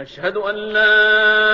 أشهد أن لا